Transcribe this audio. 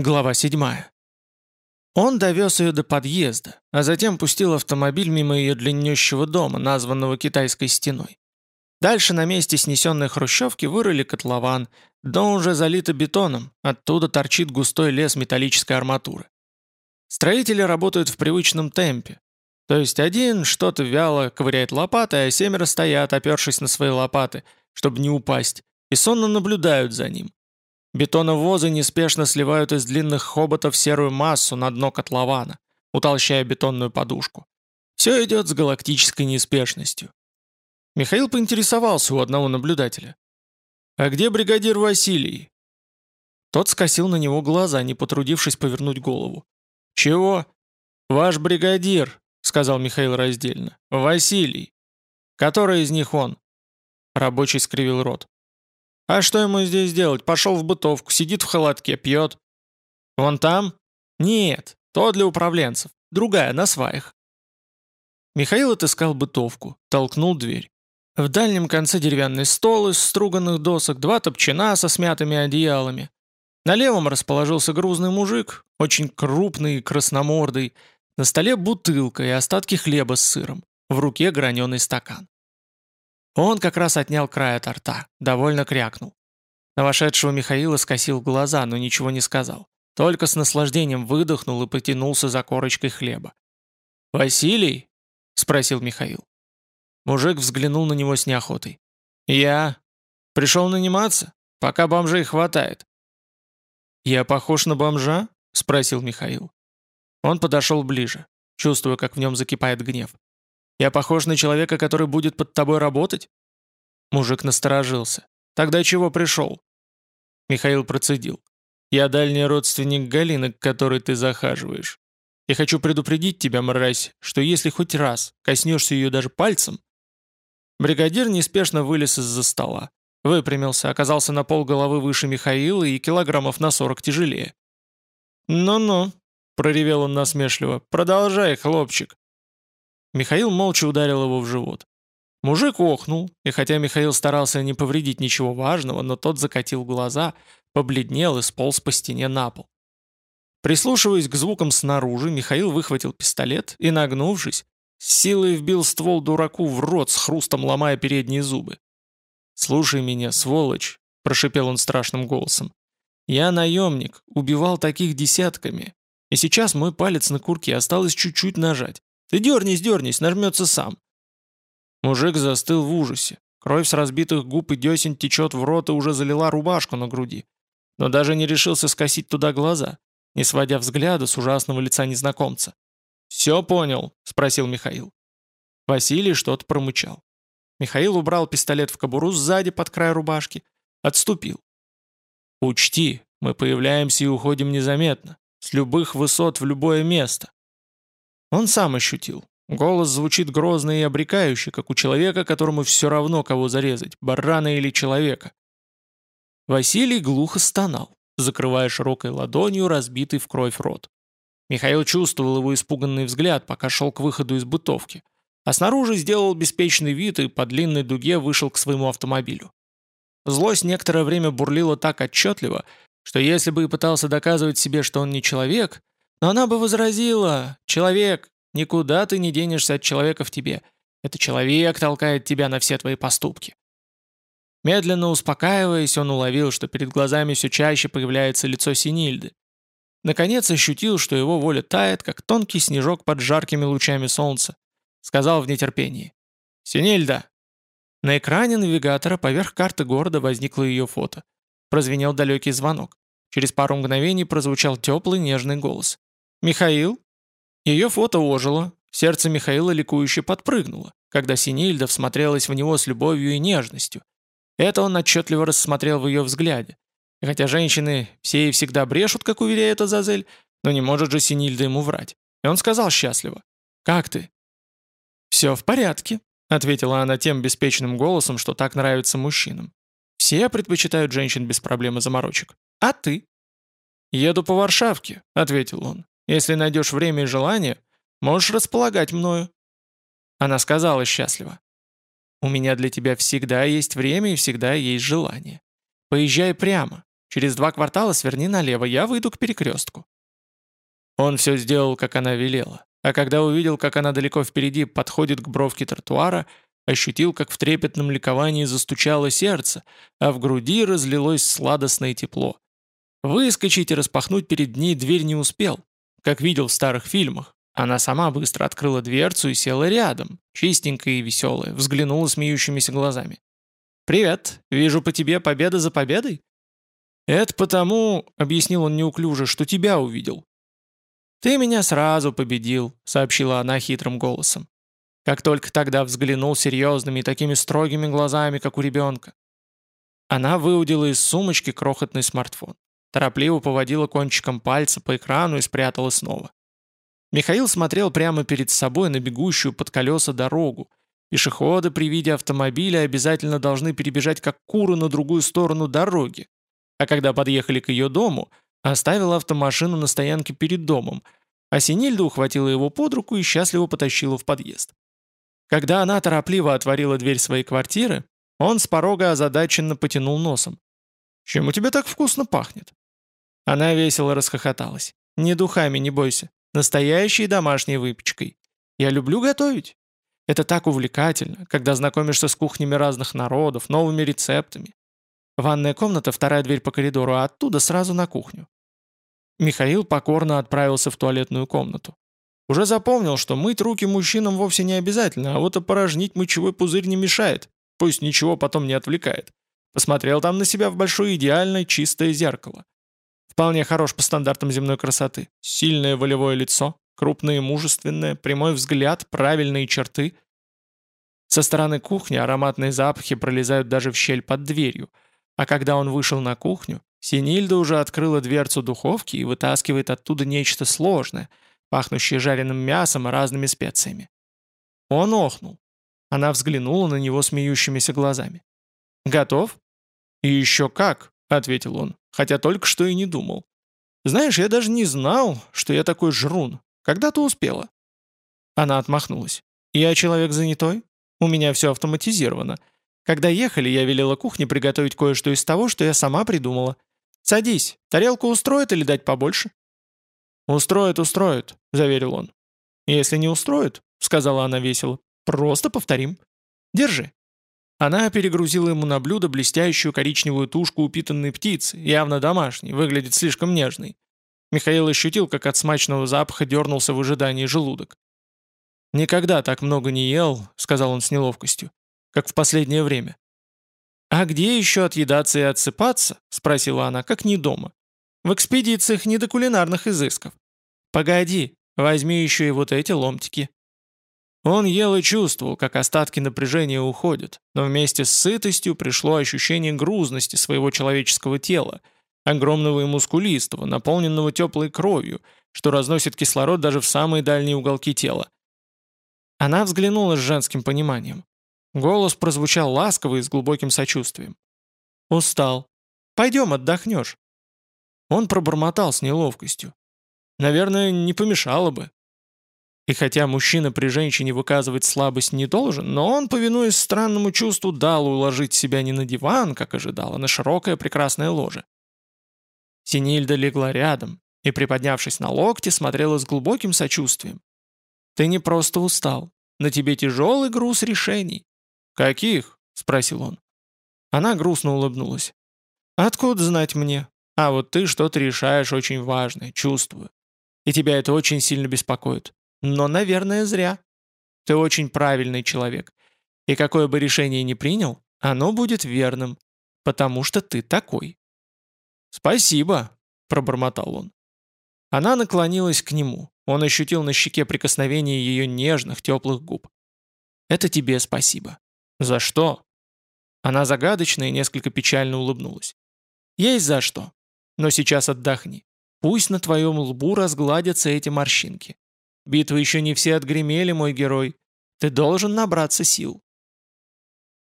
Глава 7. Он довез ее до подъезда, а затем пустил автомобиль мимо ее длиннющего дома, названного китайской стеной. Дальше на месте снесенной хрущевки вырыли котлован, дом уже залито бетоном, оттуда торчит густой лес металлической арматуры. Строители работают в привычном темпе. То есть один что-то вяло ковыряет лопатой, а семеро стоят, опершись на свои лопаты, чтобы не упасть, и сонно наблюдают за ним. Бетоновозы неспешно сливают из длинных хоботов серую массу на дно котлована, утолщая бетонную подушку. Все идет с галактической неспешностью. Михаил поинтересовался у одного наблюдателя. «А где бригадир Василий?» Тот скосил на него глаза, не потрудившись повернуть голову. «Чего?» «Ваш бригадир», — сказал Михаил раздельно. «Василий». «Который из них он?» Рабочий скривил рот. А что ему здесь делать? Пошел в бытовку, сидит в холодке, пьет. Вон там? Нет, то для управленцев. Другая, на сваях. Михаил отыскал бытовку, толкнул дверь. В дальнем конце деревянный стол из струганных досок, два топчина со смятыми одеялами. На левом расположился грузный мужик, очень крупный и красномордый. На столе бутылка и остатки хлеба с сыром. В руке граненый стакан. Он как раз отнял край от рта, довольно крякнул. На вошедшего Михаила скосил глаза, но ничего не сказал. Только с наслаждением выдохнул и потянулся за корочкой хлеба. «Василий?» — спросил Михаил. Мужик взглянул на него с неохотой. «Я? Пришел наниматься? Пока бомжей хватает». «Я похож на бомжа?» — спросил Михаил. Он подошел ближе, чувствуя, как в нем закипает гнев. Я похож на человека, который будет под тобой работать?» Мужик насторожился. «Тогда чего пришел?» Михаил процедил. «Я дальний родственник Галины, к которой ты захаживаешь. Я хочу предупредить тебя, мразь, что если хоть раз коснешься ее даже пальцем...» Бригадир неспешно вылез из-за стола. Выпрямился, оказался на пол головы выше Михаила и килограммов на сорок тяжелее. «Ну-ну», — проревел он насмешливо, — «продолжай, хлопчик». Михаил молча ударил его в живот. Мужик охнул, и хотя Михаил старался не повредить ничего важного, но тот закатил глаза, побледнел и сполз по стене на пол. Прислушиваясь к звукам снаружи, Михаил выхватил пистолет и, нагнувшись, с силой вбил ствол дураку в рот, с хрустом ломая передние зубы. «Слушай меня, сволочь!» – прошипел он страшным голосом. «Я наемник, убивал таких десятками, и сейчас мой палец на курке осталось чуть-чуть нажать. Ты дернись, дернись, нажмется сам. Мужик застыл в ужасе. Кровь с разбитых губ и десен течет в рот и уже залила рубашку на груди. Но даже не решился скосить туда глаза, не сводя взгляда с ужасного лица незнакомца. «Все понял?» – спросил Михаил. Василий что-то промычал. Михаил убрал пистолет в кобуру сзади под край рубашки, отступил. «Учти, мы появляемся и уходим незаметно, с любых высот в любое место. Он сам ощутил. Голос звучит грозно и обрекающе, как у человека, которому все равно, кого зарезать, барана или человека. Василий глухо стонал, закрывая широкой ладонью разбитый в кровь рот. Михаил чувствовал его испуганный взгляд, пока шел к выходу из бытовки, а снаружи сделал беспечный вид и по длинной дуге вышел к своему автомобилю. Злость некоторое время бурлила так отчетливо, что если бы и пытался доказывать себе, что он не человек, но она бы возразила, «Человек, никуда ты не денешься от человека в тебе. Это человек толкает тебя на все твои поступки». Медленно успокаиваясь, он уловил, что перед глазами все чаще появляется лицо Синильды. Наконец ощутил, что его воля тает, как тонкий снежок под жаркими лучами солнца. Сказал в нетерпении. «Синильда!» На экране навигатора поверх карты города возникло ее фото. Прозвенел далекий звонок. Через пару мгновений прозвучал теплый нежный голос. «Михаил?» Ее фото ожило, сердце Михаила ликующе подпрыгнуло, когда Синильда всмотрелась в него с любовью и нежностью. Это он отчетливо рассмотрел в ее взгляде. Хотя женщины все и всегда брешут, как уверяет Азазель, но не может же Синильда ему врать. И он сказал счастливо. «Как ты?» «Все в порядке», — ответила она тем беспечным голосом, что так нравится мужчинам. «Все предпочитают женщин без проблем и заморочек. А ты?» «Еду по Варшавке», — ответил он. Если найдешь время и желание, можешь располагать мною». Она сказала счастливо. «У меня для тебя всегда есть время и всегда есть желание. Поезжай прямо. Через два квартала сверни налево, я выйду к перекрестку». Он все сделал, как она велела. А когда увидел, как она далеко впереди подходит к бровке тротуара, ощутил, как в трепетном ликовании застучало сердце, а в груди разлилось сладостное тепло. Выскочить и распахнуть перед ней дверь не успел, как видел в старых фильмах. Она сама быстро открыла дверцу и села рядом, чистенькая и веселая, взглянула смеющимися глазами. «Привет, вижу по тебе победа за победой?» «Это потому», — объяснил он неуклюже, — «что тебя увидел». «Ты меня сразу победил», — сообщила она хитрым голосом. Как только тогда взглянул серьезными и такими строгими глазами, как у ребенка. Она выудила из сумочки крохотный смартфон. Торопливо поводила кончиком пальца по экрану и спрятала снова. Михаил смотрел прямо перед собой на бегущую под колеса дорогу. Пешеходы при виде автомобиля обязательно должны перебежать как куры на другую сторону дороги. А когда подъехали к ее дому, оставил автомашину на стоянке перед домом, а Синильда ухватила его под руку и счастливо потащила в подъезд. Когда она торопливо отворила дверь своей квартиры, он с порога озадаченно потянул носом. «Чем у тебя так вкусно пахнет?» Она весело расхохоталась. «Не духами, не бойся. Настоящей домашней выпечкой. Я люблю готовить. Это так увлекательно, когда знакомишься с кухнями разных народов, новыми рецептами. Ванная комната, вторая дверь по коридору, а оттуда сразу на кухню. Михаил покорно отправился в туалетную комнату. Уже запомнил, что мыть руки мужчинам вовсе не обязательно, а вот опорожнить мочевой пузырь не мешает, пусть ничего потом не отвлекает. Посмотрел там на себя в большое идеальное чистое зеркало. Вполне хорош по стандартам земной красоты. Сильное волевое лицо, крупное и мужественное, прямой взгляд, правильные черты. Со стороны кухни ароматные запахи пролезают даже в щель под дверью. А когда он вышел на кухню, Синильда уже открыла дверцу духовки и вытаскивает оттуда нечто сложное, пахнущее жареным мясом и разными специями. Он охнул. Она взглянула на него смеющимися глазами. «Готов?» «И еще как», — ответил он хотя только что и не думал. Знаешь, я даже не знал, что я такой жрун. Когда ты успела?» Она отмахнулась. «Я человек занятой. У меня все автоматизировано. Когда ехали, я велела кухне приготовить кое-что из того, что я сама придумала. Садись, тарелку устроит или дать побольше?» «Устроит, устроит», — заверил он. «Если не устроит», — сказала она весело, — «просто повторим. Держи». Она перегрузила ему на блюдо блестящую коричневую тушку упитанной птицы, явно домашней, выглядит слишком нежной. Михаил ощутил, как от смачного запаха дернулся в ожидании желудок. «Никогда так много не ел», — сказал он с неловкостью, — «как в последнее время». «А где еще отъедаться и отсыпаться?» — спросила она, — «как не дома. В экспедициях не до кулинарных изысков. Погоди, возьми еще и вот эти ломтики». Он ел и чувствовал, как остатки напряжения уходят, но вместе с сытостью пришло ощущение грузности своего человеческого тела, огромного и мускулистого, наполненного теплой кровью, что разносит кислород даже в самые дальние уголки тела. Она взглянула с женским пониманием. Голос прозвучал ласково и с глубоким сочувствием. «Устал. Пойдем, отдохнешь». Он пробормотал с неловкостью. «Наверное, не помешало бы. И хотя мужчина при женщине выказывать слабость не должен, но он, повинуясь странному чувству, дал уложить себя не на диван, как ожидал, а на широкое прекрасное ложе. Синильда легла рядом и, приподнявшись на локте, смотрела с глубоким сочувствием. «Ты не просто устал. На тебе тяжелый груз решений». «Каких?» — спросил он. Она грустно улыбнулась. «Откуда знать мне? А вот ты что-то решаешь очень важное, чувствую. И тебя это очень сильно беспокоит. Но, наверное, зря. Ты очень правильный человек. И какое бы решение ни принял, оно будет верным, потому что ты такой. «Спасибо», — пробормотал он. Она наклонилась к нему. Он ощутил на щеке прикосновение ее нежных, теплых губ. «Это тебе спасибо». «За что?» Она загадочно и несколько печально улыбнулась. «Есть за что. Но сейчас отдохни. Пусть на твоем лбу разгладятся эти морщинки. Битвы еще не все отгремели, мой герой. Ты должен набраться сил.